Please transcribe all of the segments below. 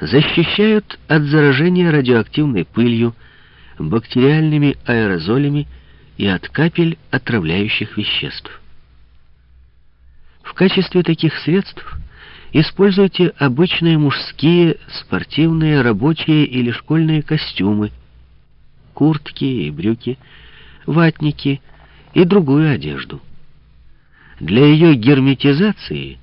защищают от заражения радиоактивной пылью, бактериальными аэрозолями и от капель отравляющих веществ. В качестве таких средств используйте обычные мужские, спортивные, рабочие или школьные костюмы, куртки и брюки, ватники и другую одежду. Для ее герметизации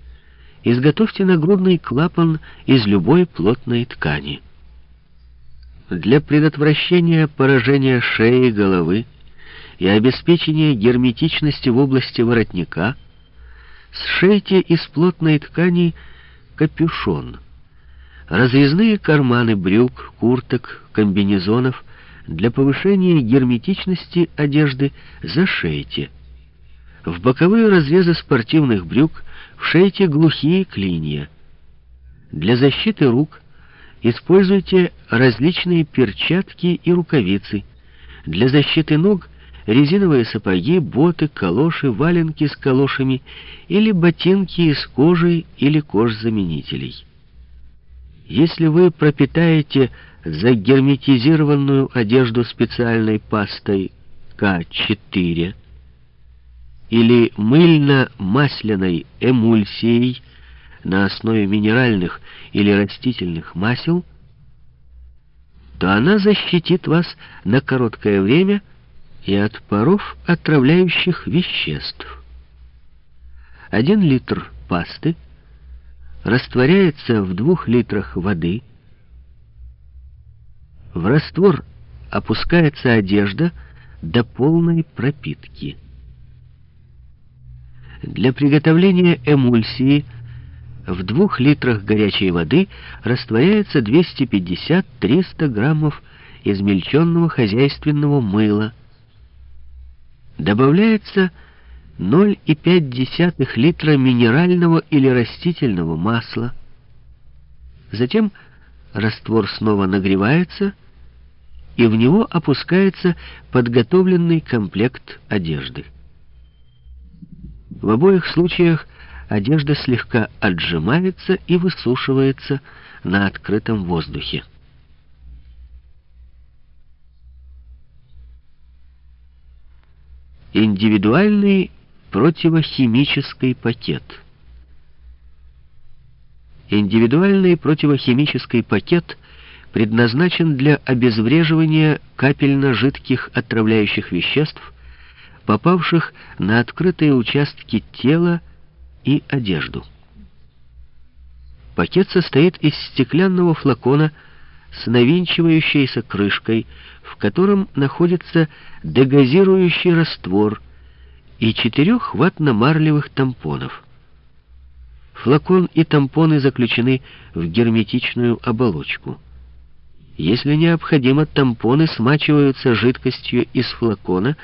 изготовьте нагрудный клапан из любой плотной ткани. Для предотвращения поражения шеи, головы и обеспечения герметичности в области воротника сшейте из плотной ткани капюшон. Разрезные карманы брюк, курток, комбинезонов для повышения герметичности одежды зашейте. В боковые разрезы спортивных брюк вшейте глухие клинья. Для защиты рук используйте различные перчатки и рукавицы. Для защиты ног резиновые сапоги, боты, калоши, валенки с калошами или ботинки из кожи или кожзаменителей. Если вы пропитаете загерметизированную одежду специальной пастой К4 или мыльно-масляной эмульсией на основе минеральных или растительных масел, то она защитит вас на короткое время и от паров отравляющих веществ. Один литр пасты растворяется в двух литрах воды. В раствор опускается одежда до полной пропитки. Для приготовления эмульсии в двух литрах горячей воды растворяется 250-300 граммов измельченного хозяйственного мыла, добавляется 0,5 литра минерального или растительного масла. Затем раствор снова нагревается, и в него опускается подготовленный комплект одежды. В обоих случаях одежда слегка отжимается и высушивается на открытом воздухе. Индивидуальный противохимический пакет. Индивидуальный противохимический пакет предназначен для обезвреживания капельно-жидких отравляющих веществ, попавших на открытые участки тела и одежду. Пакет состоит из стеклянного флакона с навинчивающейся крышкой, в котором находится дегазирующий раствор и четырех ватно-марлевых тампонов. Флакон и тампоны заключены в герметичную оболочку. Если необходимо, тампоны смачиваются жидкостью из флакона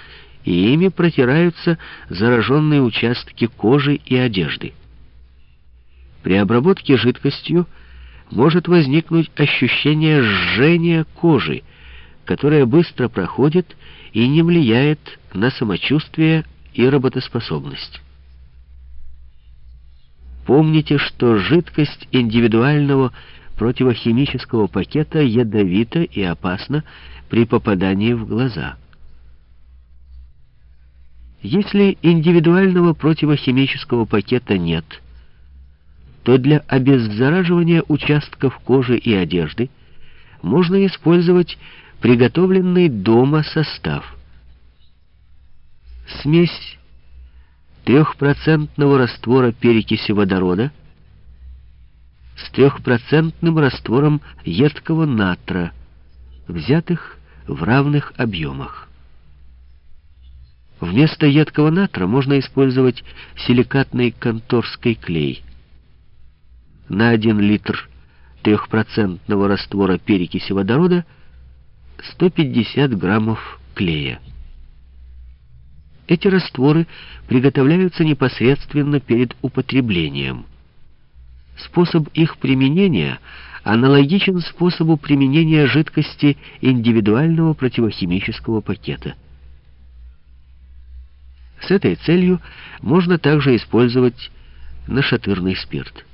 и ими протираются зараженные участки кожи и одежды. При обработке жидкостью может возникнуть ощущение жжения кожи, которое быстро проходит и не влияет на самочувствие и работоспособность. Помните, что жидкость индивидуального противохимического пакета ядовита и опасна при попадании в глаза. Если индивидуального противохимического пакета нет, то для обеззараживания участков кожи и одежды можно использовать приготовленный дома состав. Смесь трехпроцентного раствора перекиси водорода с трехпроцентным раствором едкого натра, взятых в равных объемах. Вместо едкого натра можно использовать силикатный конторский клей. На 1 литр трехпроцентного раствора перекиси водорода 150 граммов клея. Эти растворы приготовляются непосредственно перед употреблением. Способ их применения аналогичен способу применения жидкости индивидуального противохимического пакета. С этой целью можно также использовать нашатырный спирт.